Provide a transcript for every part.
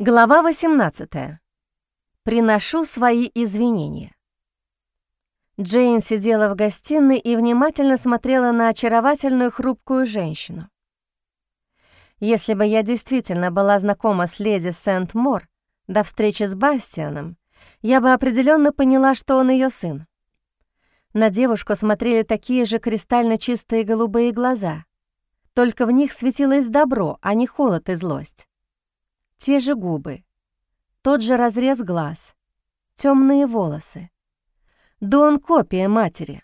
Глава 18. Приношу свои извинения. Джейн сидела в гостиной и внимательно смотрела на очаровательную хрупкую женщину. Если бы я действительно была знакома с леди Сент-Мор до встречи с Бастианом, я бы определенно поняла, что он ее сын. На девушку смотрели такие же кристально чистые голубые глаза, только в них светилось добро, а не холод и злость. Те же губы, тот же разрез глаз, темные волосы. Дон копия матери.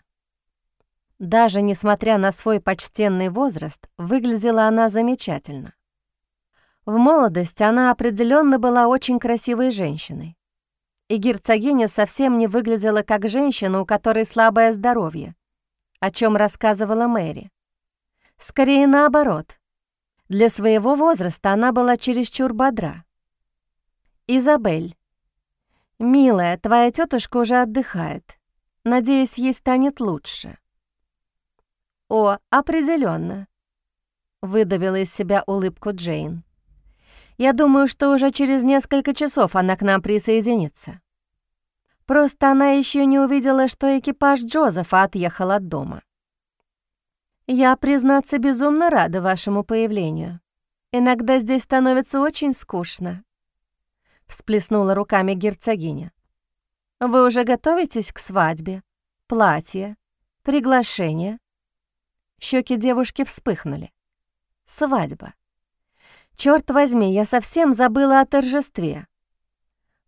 Даже несмотря на свой почтенный возраст, выглядела она замечательно. В молодости она определенно была очень красивой женщиной. И герцогиня совсем не выглядела как женщина, у которой слабое здоровье, о чем рассказывала Мэри. Скорее наоборот. Для своего возраста она была чересчур бодра. «Изабель, милая, твоя тетушка уже отдыхает. Надеюсь, ей станет лучше». «О, определенно, выдавила из себя улыбку Джейн. «Я думаю, что уже через несколько часов она к нам присоединится. Просто она еще не увидела, что экипаж Джозефа отъехал от дома». «Я, признаться, безумно рада вашему появлению. Иногда здесь становится очень скучно», — всплеснула руками герцогиня. «Вы уже готовитесь к свадьбе? Платье? Приглашение?» Щеки девушки вспыхнули. «Свадьба. Черт возьми, я совсем забыла о торжестве.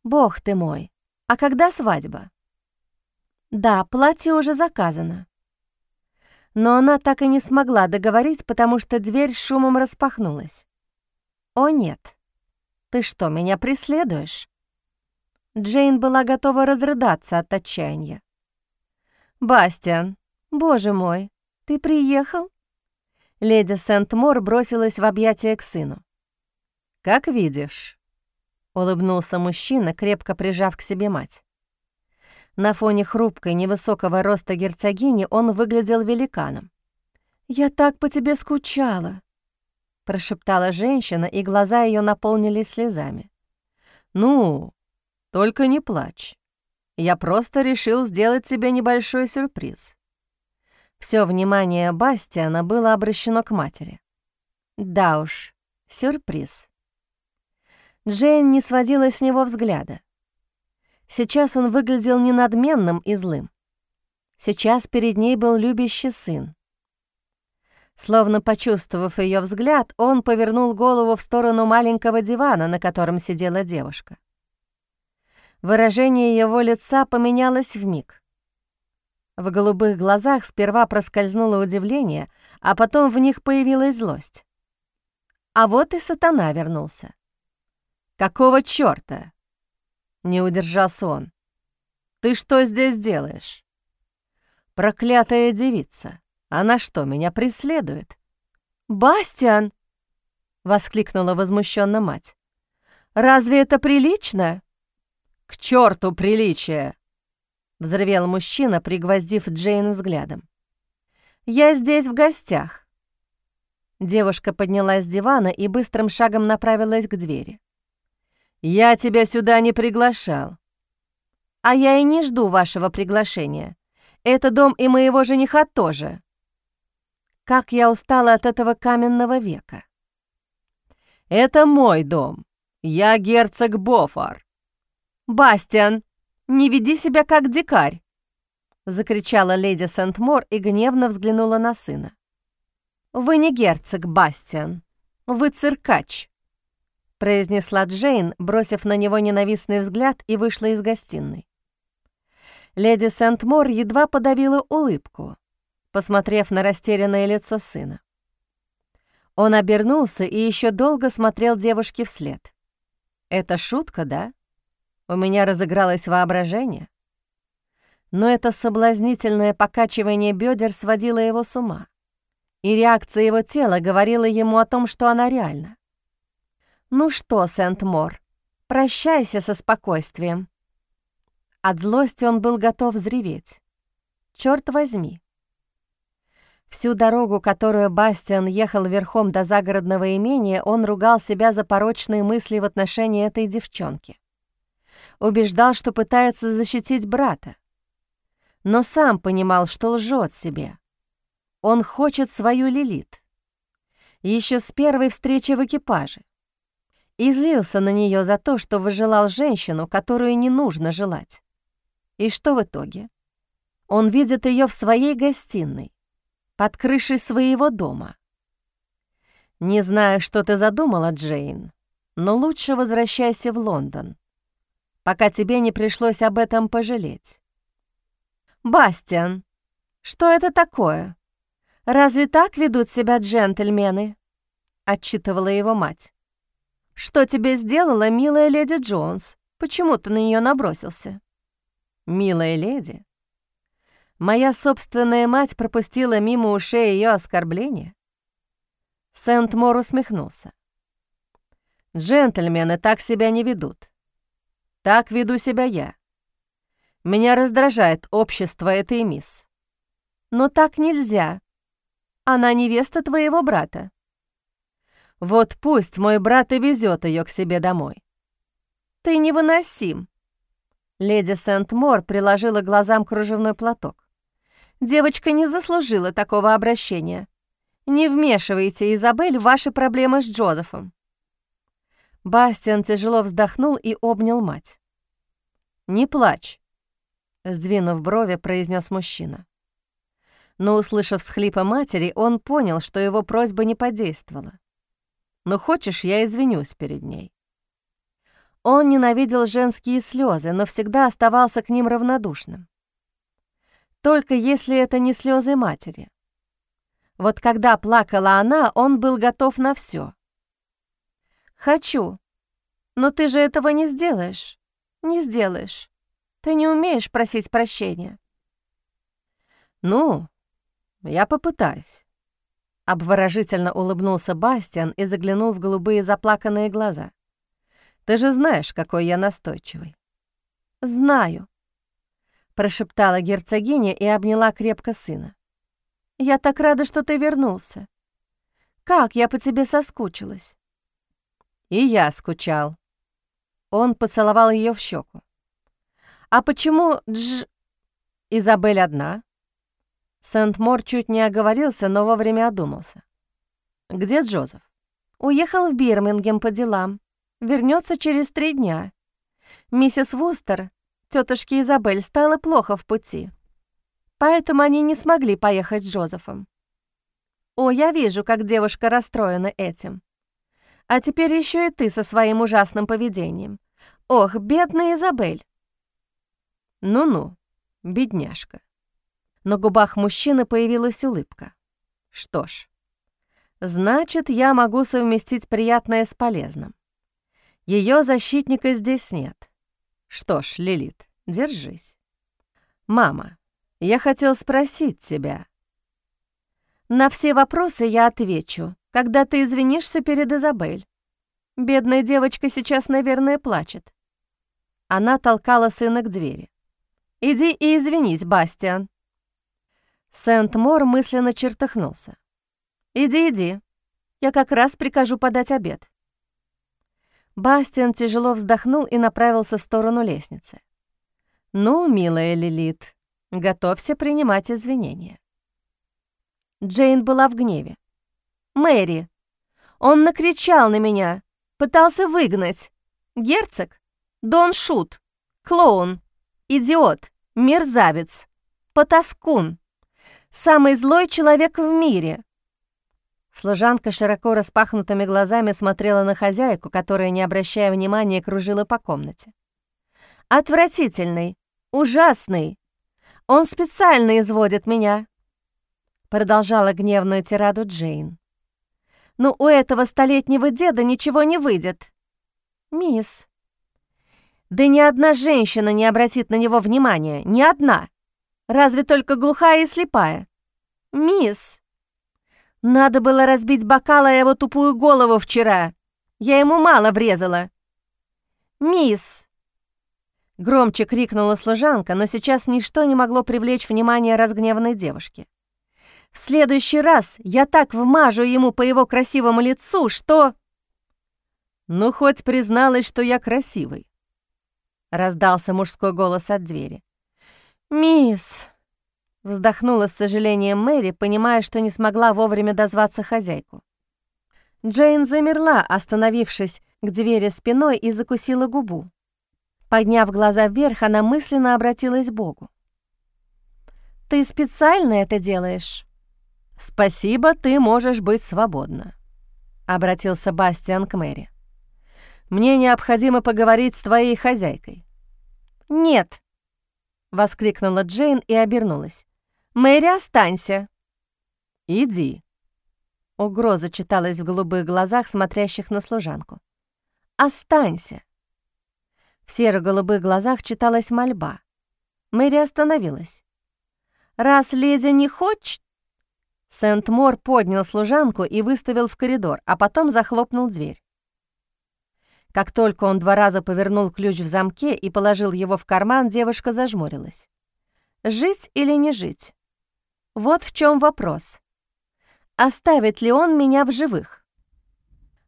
Бог ты мой, а когда свадьба?» «Да, платье уже заказано но она так и не смогла договорить, потому что дверь шумом распахнулась. «О нет! Ты что, меня преследуешь?» Джейн была готова разрыдаться от отчаяния. «Бастиан, боже мой, ты приехал?» Леди Сент-Мор бросилась в объятия к сыну. «Как видишь», — улыбнулся мужчина, крепко прижав к себе мать. На фоне хрупкой, невысокого роста герцогини он выглядел великаном. «Я так по тебе скучала», — прошептала женщина, и глаза ее наполнились слезами. «Ну, только не плачь. Я просто решил сделать тебе небольшой сюрприз». Все внимание Бастиана было обращено к матери. Да уж, сюрприз. Джейн не сводила с него взгляда. Сейчас он выглядел не надменным и злым. Сейчас перед ней был любящий сын. Словно почувствовав ее взгляд, он повернул голову в сторону маленького дивана, на котором сидела девушка. Выражение его лица поменялось в миг. В голубых глазах сперва проскользнуло удивление, а потом в них появилась злость. А вот и сатана вернулся. «Какого чёрта?» Не удержался он. «Ты что здесь делаешь?» «Проклятая девица! Она что, меня преследует?» «Бастиан!» — воскликнула возмущенно мать. «Разве это прилично?» «К черту приличие!» — взревел мужчина, пригвоздив Джейн взглядом. «Я здесь в гостях». Девушка поднялась с дивана и быстрым шагом направилась к двери. «Я тебя сюда не приглашал». «А я и не жду вашего приглашения. Это дом и моего жениха тоже». Как я устала от этого каменного века. «Это мой дом. Я герцог Бофор». «Бастиан, не веди себя как дикарь!» — закричала леди Сент-Мор и гневно взглянула на сына. «Вы не герцог, Бастиан. Вы циркач произнесла Джейн, бросив на него ненавистный взгляд и вышла из гостиной. Леди Сент-Мор едва подавила улыбку, посмотрев на растерянное лицо сына. Он обернулся и еще долго смотрел девушке вслед. «Это шутка, да? У меня разыгралось воображение?» Но это соблазнительное покачивание бедер сводило его с ума, и реакция его тела говорила ему о том, что она реальна. «Ну что, Сент-Мор, прощайся со спокойствием». От злости он был готов взреветь. Черт возьми. Всю дорогу, которую Бастиан ехал верхом до загородного имения, он ругал себя за порочные мысли в отношении этой девчонки. Убеждал, что пытается защитить брата. Но сам понимал, что лжет себе. Он хочет свою Лилит. Еще с первой встречи в экипаже. И злился на нее за то, что выжелал женщину, которую не нужно желать. И что в итоге? Он видит ее в своей гостиной, под крышей своего дома. Не знаю, что ты задумала, Джейн, но лучше возвращайся в Лондон, пока тебе не пришлось об этом пожалеть. «Бастиан, что это такое? Разве так ведут себя джентльмены?» — отчитывала его мать. «Что тебе сделала милая леди Джонс? Почему ты на нее набросился?» «Милая леди?» Моя собственная мать пропустила мимо ушей ее оскорбление. Сент-Мор усмехнулся. «Джентльмены так себя не ведут. Так веду себя я. Меня раздражает общество этой мисс. Но так нельзя. Она невеста твоего брата. Вот пусть мой брат и везет ее к себе домой. Ты невыносим. Леди Сент-Мор приложила глазам кружевной платок. Девочка не заслужила такого обращения. Не вмешивайте, Изабель, в ваши проблемы с Джозефом». Бастиан тяжело вздохнул и обнял мать. «Не плачь», — сдвинув брови, произнес мужчина. Но, услышав схлипа матери, он понял, что его просьба не подействовала. «Ну, хочешь, я извинюсь перед ней». Он ненавидел женские слезы, но всегда оставался к ним равнодушным. Только если это не слезы матери. Вот когда плакала она, он был готов на все. «Хочу. Но ты же этого не сделаешь. Не сделаешь. Ты не умеешь просить прощения». «Ну, я попытаюсь». Обворожительно улыбнулся Бастиан и заглянул в голубые заплаканные глаза. «Ты же знаешь, какой я настойчивый». «Знаю», прошептала герцогиня и обняла крепко сына. «Я так рада, что ты вернулся. Как я по тебе соскучилась!» «И я скучал». Он поцеловал ее в щеку. «А почему Дж... Изабель одна?» Сент-Мор чуть не оговорился, но вовремя одумался. «Где Джозеф?» «Уехал в Бирмингем по делам. Вернется через три дня. Миссис Вустер Тетушке Изабель стало плохо в пути, поэтому они не смогли поехать с Джозефом. О, я вижу, как девушка расстроена этим. А теперь еще и ты со своим ужасным поведением. Ох, бедная Изабель. Ну-ну, бедняжка. На губах мужчины появилась улыбка. Что ж, значит, я могу совместить приятное с полезным. Ее защитника здесь нет. Что ж, Лилит, держись. Мама, я хотел спросить тебя. На все вопросы я отвечу, когда ты извинишься перед Изабель. Бедная девочка сейчас, наверное, плачет. Она толкала сына к двери. «Иди и извинись, Бастиан». Сент-Мор мысленно чертыхнулся. «Иди, иди. Я как раз прикажу подать обед». Бастиан тяжело вздохнул и направился в сторону лестницы. «Ну, милая Лилит, готовься принимать извинения». Джейн была в гневе. «Мэри, он накричал на меня, пытался выгнать. Герцог? Дон Шут, клоун, идиот, мерзавец, потаскун, самый злой человек в мире, Служанка широко распахнутыми глазами смотрела на хозяйку, которая, не обращая внимания, кружила по комнате. «Отвратительный! Ужасный! Он специально изводит меня!» Продолжала гневную тираду Джейн. «Но у этого столетнего деда ничего не выйдет!» «Мисс!» «Да ни одна женщина не обратит на него внимания, ни одна! Разве только глухая и слепая!» «Мисс!» Надо было разбить бокал его тупую голову вчера. Я ему мало врезала. «Мисс!» Громче крикнула служанка, но сейчас ничто не могло привлечь внимание разгневанной девушки. В следующий раз я так вмажу ему по его красивому лицу, что...» «Ну, хоть призналась, что я красивый», — раздался мужской голос от двери. «Мисс...» — вздохнула с сожалением Мэри, понимая, что не смогла вовремя дозваться хозяйку. Джейн замерла, остановившись к двери спиной и закусила губу. Подняв глаза вверх, она мысленно обратилась к Богу. «Ты специально это делаешь?» «Спасибо, ты можешь быть свободна», — обратился Бастиан к Мэри. «Мне необходимо поговорить с твоей хозяйкой». «Нет», — воскликнула Джейн и обернулась. «Мэри, останься». «Иди». Угроза читалась в голубых глазах, смотрящих на служанку. «Останься». В серо-голубых глазах читалась мольба. Мэри остановилась. «Раз леди не хочет...» Сент-Мор поднял служанку и выставил в коридор, а потом захлопнул дверь. Как только он два раза повернул ключ в замке и положил его в карман, девушка зажмурилась. Жить или не жить? Вот в чем вопрос. Оставит ли он меня в живых?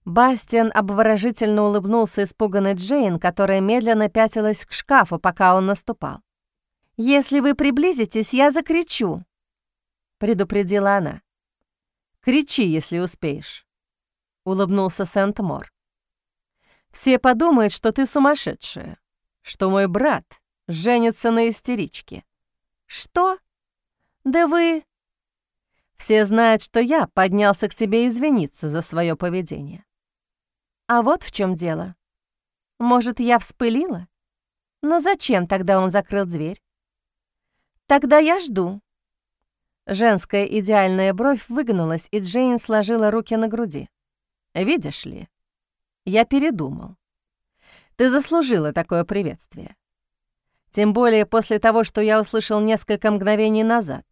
Бастиан обворожительно улыбнулся испуганной Джейн, которая медленно пятилась к шкафу, пока он наступал. «Если вы приблизитесь, я закричу», — предупредила она. «Кричи, если успеешь», — улыбнулся Сент-Мор. «Все подумают, что ты сумасшедшая, что мой брат женится на истеричке». «Что? Да вы...» «Все знают, что я поднялся к тебе извиниться за свое поведение. А вот в чем дело. Может, я вспылила? Но зачем тогда он закрыл дверь? Тогда я жду. Женская идеальная бровь выгнулась, и Джейн сложила руки на груди. «Видишь ли, я передумал. Ты заслужила такое приветствие. Тем более после того, что я услышал несколько мгновений назад».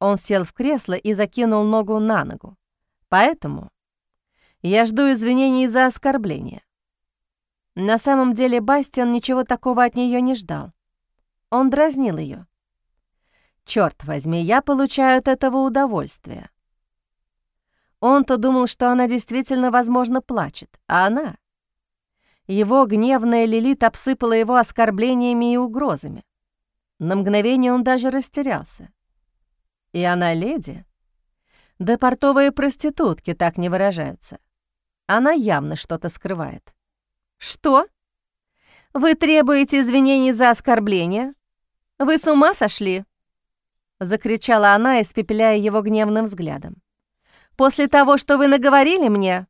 Он сел в кресло и закинул ногу на ногу. «Поэтому я жду извинений за оскорбление. На самом деле Бастиан ничего такого от нее не ждал. Он дразнил ее. Черт возьми, я получаю от этого удовольствие. Он-то думал, что она действительно, возможно, плачет, а она... Его гневная Лилит обсыпала его оскорблениями и угрозами. На мгновение он даже растерялся. И она леди? Да портовые проститутки так не выражаются. Она явно что-то скрывает. «Что? Вы требуете извинений за оскорбление? Вы с ума сошли?» Закричала она, испепеляя его гневным взглядом. «После того, что вы наговорили мне?»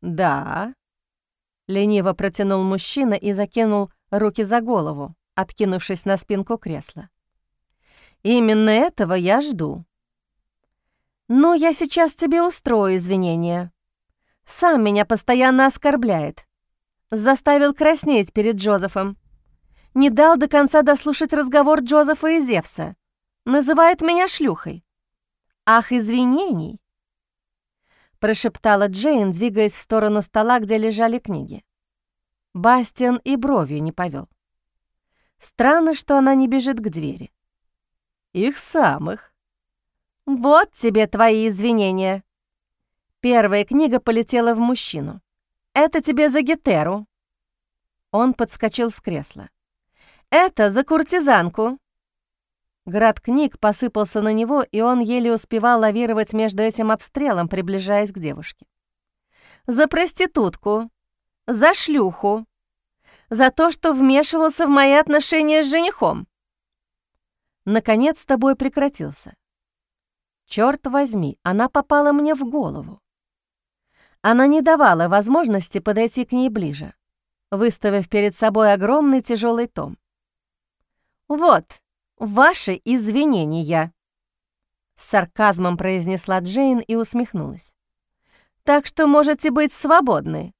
«Да», — лениво протянул мужчина и закинул руки за голову, откинувшись на спинку кресла. «Именно этого я жду». «Ну, я сейчас тебе устрою извинения», сам меня постоянно оскорбляет. Заставил краснеть перед Джозефом. Не дал до конца дослушать разговор Джозефа и Зевса. Называет меня шлюхой. «Ах, извинений!» Прошептала Джейн, двигаясь в сторону стола, где лежали книги. Бастиан и бровью не повел. Странно, что она не бежит к двери. «Их самых». «Вот тебе твои извинения», Первая книга полетела в мужчину. «Это тебе за Гетеру». Он подскочил с кресла. «Это за куртизанку». Град книг посыпался на него, и он еле успевал лавировать между этим обстрелом, приближаясь к девушке. «За проститутку, за шлюху, за то, что вмешивался в мои отношения с женихом». Наконец тобой прекратился. Черт возьми, она попала мне в голову. Она не давала возможности подойти к ней ближе, выставив перед собой огромный тяжелый том. «Вот, ваши извинения!» С сарказмом произнесла Джейн и усмехнулась. «Так что можете быть свободны».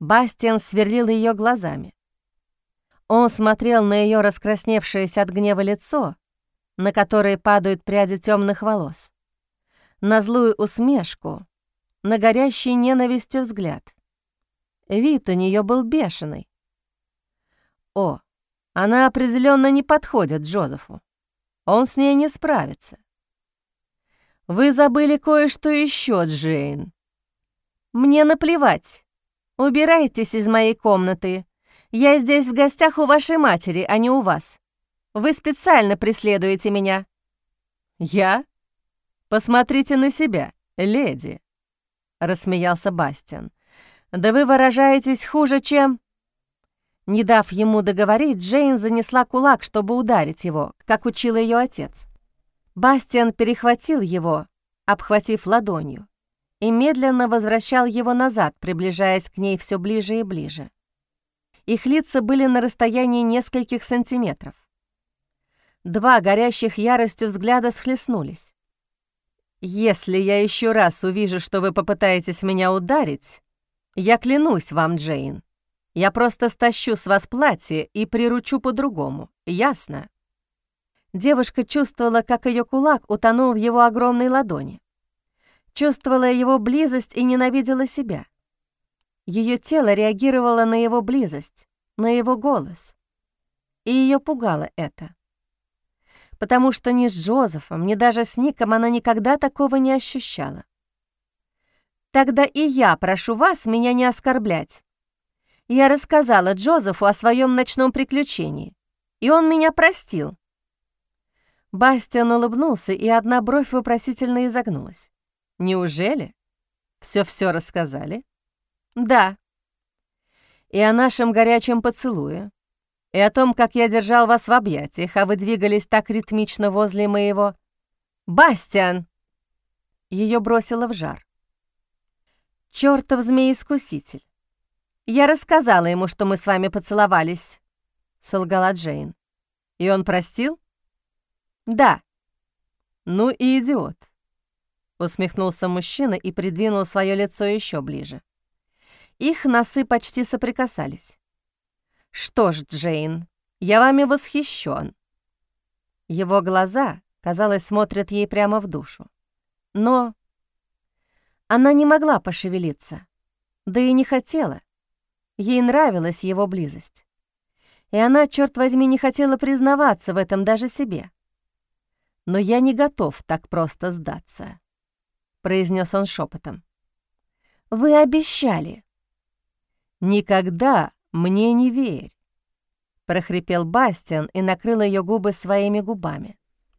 Бастиан сверлил ее глазами. Он смотрел на ее раскрасневшееся от гнева лицо, на которое падают пряди темных волос, на злую усмешку, на горящий ненавистью взгляд. Вид у нее был бешеный. О, она определенно не подходит Джозефу. Он с ней не справится. Вы забыли кое-что еще, Джейн. Мне наплевать. Убирайтесь из моей комнаты. Я здесь в гостях у вашей матери, а не у вас. Вы специально преследуете меня». «Я? Посмотрите на себя, леди», — рассмеялся Бастиан. «Да вы выражаетесь хуже, чем...» Не дав ему договорить, Джейн занесла кулак, чтобы ударить его, как учил ее отец. Бастиан перехватил его, обхватив ладонью, и медленно возвращал его назад, приближаясь к ней все ближе и ближе. Их лица были на расстоянии нескольких сантиметров. Два горящих яростью взгляда схлестнулись. «Если я еще раз увижу, что вы попытаетесь меня ударить, я клянусь вам, Джейн, я просто стащу с вас платье и приручу по-другому, ясно?» Девушка чувствовала, как ее кулак утонул в его огромной ладони. Чувствовала его близость и ненавидела себя. Ее тело реагировало на его близость, на его голос. И ее пугало это. Потому что ни с Джозефом, ни даже с Ником она никогда такого не ощущала. «Тогда и я прошу вас меня не оскорблять», я рассказала Джозефу о своем ночном приключении, и он меня простил». Бастиан улыбнулся, и одна бровь вопросительно изогнулась. «Неужели? Все-все рассказали?» «Да». «И о нашем горячем поцелуе, и о том, как я держал вас в объятиях, а вы двигались так ритмично возле моего...» «Бастиан!» Ее бросило в жар. «Чёртов змей-искуситель! «Я рассказала ему, что мы с вами поцеловались», — солгала Джейн. «И он простил?» «Да». «Ну и идиот», — усмехнулся мужчина и придвинул свое лицо еще ближе. Их носы почти соприкасались. «Что ж, Джейн, я вами восхищен. Его глаза, казалось, смотрят ей прямо в душу. Но она не могла пошевелиться, да и не хотела. Ей нравилась его близость. И она, черт возьми, не хотела признаваться в этом даже себе. «Но я не готов так просто сдаться», — произнес он шепотом. «Вы обещали». «Никогда мне не верь», — прохрипел Бастиан и накрыл ее губы своими губами.